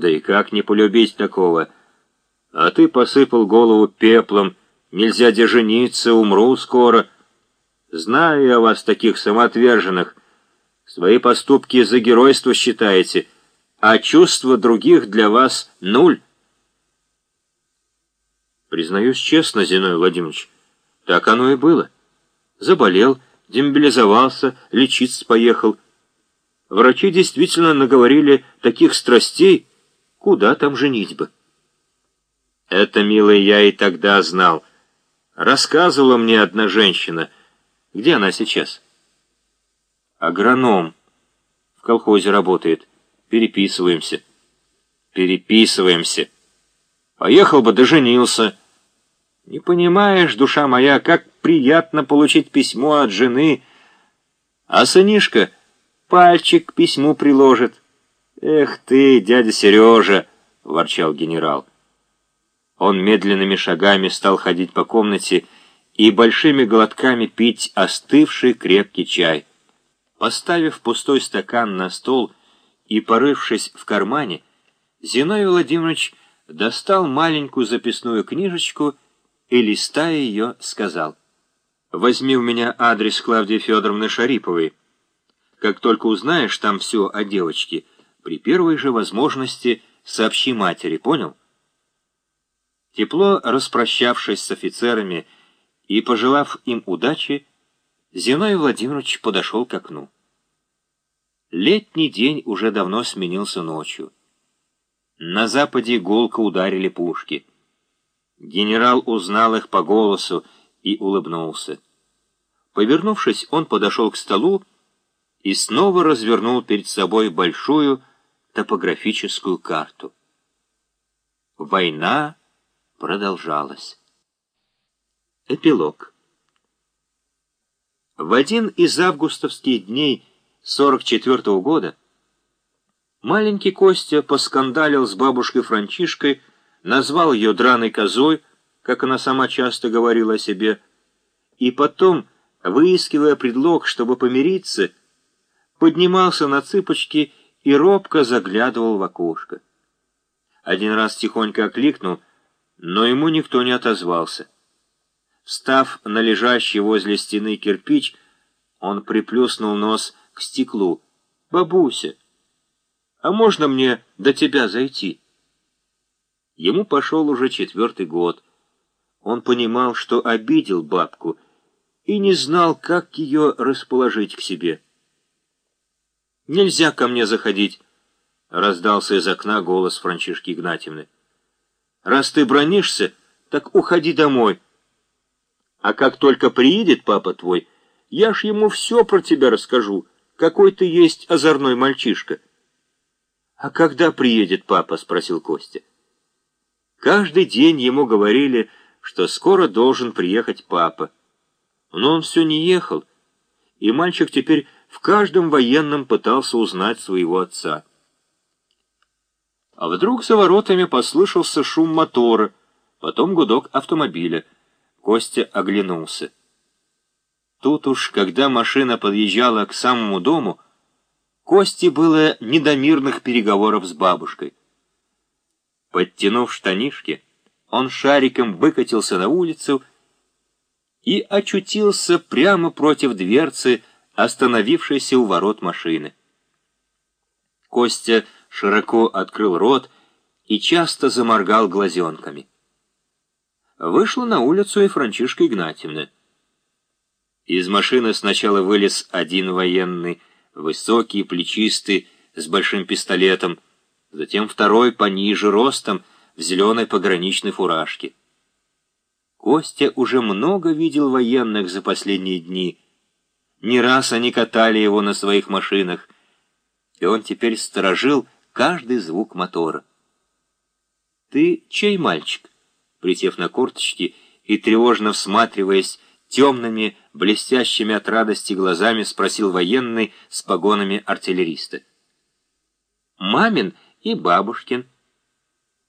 Да и как не полюбить такого? А ты посыпал голову пеплом, нельзя де жениться, умру скоро. Знаю я вас, таких самоотверженных. Свои поступки за геройство считаете, а чувства других для вас нуль. Признаюсь честно, Зиной Владимирович, так оно и было. Заболел, демобилизовался, лечиться поехал. Врачи действительно наговорили таких страстей, куда там женитьба. Это, милый, я и тогда знал. Рассказывала мне одна женщина. Где она сейчас? Агроном. В колхозе работает. Переписываемся. Переписываемся. Поехал бы, доженился. Не понимаешь, душа моя, как приятно получить письмо от жены, а сынишка пальчик к письму приложит. «Эх ты, дядя Сережа!» — ворчал генерал. Он медленными шагами стал ходить по комнате и большими глотками пить остывший крепкий чай. Поставив пустой стакан на стол и порывшись в кармане, Зиновий Владимирович достал маленькую записную книжечку и, листая ее, сказал, «Возьми у меня адрес Клавдии Федоровны Шариповой. Как только узнаешь там все о девочке, при первой же возможности сообщи матери, понял?» Тепло распрощавшись с офицерами и пожелав им удачи, Зиной Владимирович подошел к окну. Летний день уже давно сменился ночью. На западе гулко ударили пушки — Генерал узнал их по голосу и улыбнулся. Повернувшись, он подошел к столу и снова развернул перед собой большую топографическую карту. Война продолжалась. Эпилог. В один из августовских дней 44 -го года маленький Костя поскандалил с бабушкой Франчишкой назвал ее драной козой, как она сама часто говорила о себе, и потом, выискивая предлог, чтобы помириться, поднимался на цыпочки и робко заглядывал в окошко. Один раз тихонько окликнул, но ему никто не отозвался. Встав на лежащий возле стены кирпич, он приплюснул нос к стеклу. «Бабуся, а можно мне до тебя зайти?» Ему пошел уже четвертый год. Он понимал, что обидел бабку, и не знал, как ее расположить к себе. «Нельзя ко мне заходить», — раздался из окна голос Франчишки Игнатьевны. «Раз ты бронишься, так уходи домой. А как только приедет папа твой, я ж ему все про тебя расскажу, какой ты есть озорной мальчишка». «А когда приедет папа?» — спросил Костя. Каждый день ему говорили, что скоро должен приехать папа. Но он все не ехал, и мальчик теперь в каждом военном пытался узнать своего отца. А вдруг за воротами послышался шум мотора, потом гудок автомобиля. Костя оглянулся. Тут уж, когда машина подъезжала к самому дому, Косте было не до мирных переговоров с бабушкой. Подтянув штанишки, он шариком выкатился на улицу и очутился прямо против дверцы, остановившейся у ворот машины. Костя широко открыл рот и часто заморгал глазенками. Вышла на улицу и Франчишка Игнатьевна. Из машины сначала вылез один военный, высокий, плечистый, с большим пистолетом, затем второй пониже ростом в зеленой пограничной фуражке. Костя уже много видел военных за последние дни. Не раз они катали его на своих машинах, и он теперь сторожил каждый звук мотора. «Ты чей мальчик?» Присев на корточки и тревожно всматриваясь темными, блестящими от радости глазами, спросил военный с погонами артиллериста. «Мамин и бабушкин.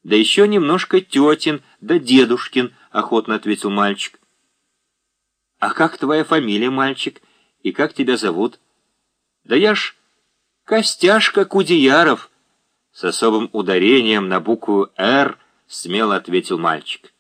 Да еще немножко тетин, да дедушкин, охотно ответил мальчик. А как твоя фамилия, мальчик? И как тебя зовут? Да я ж Костяшка Кудеяров. С особым ударением на букву «Р» смело ответил мальчик.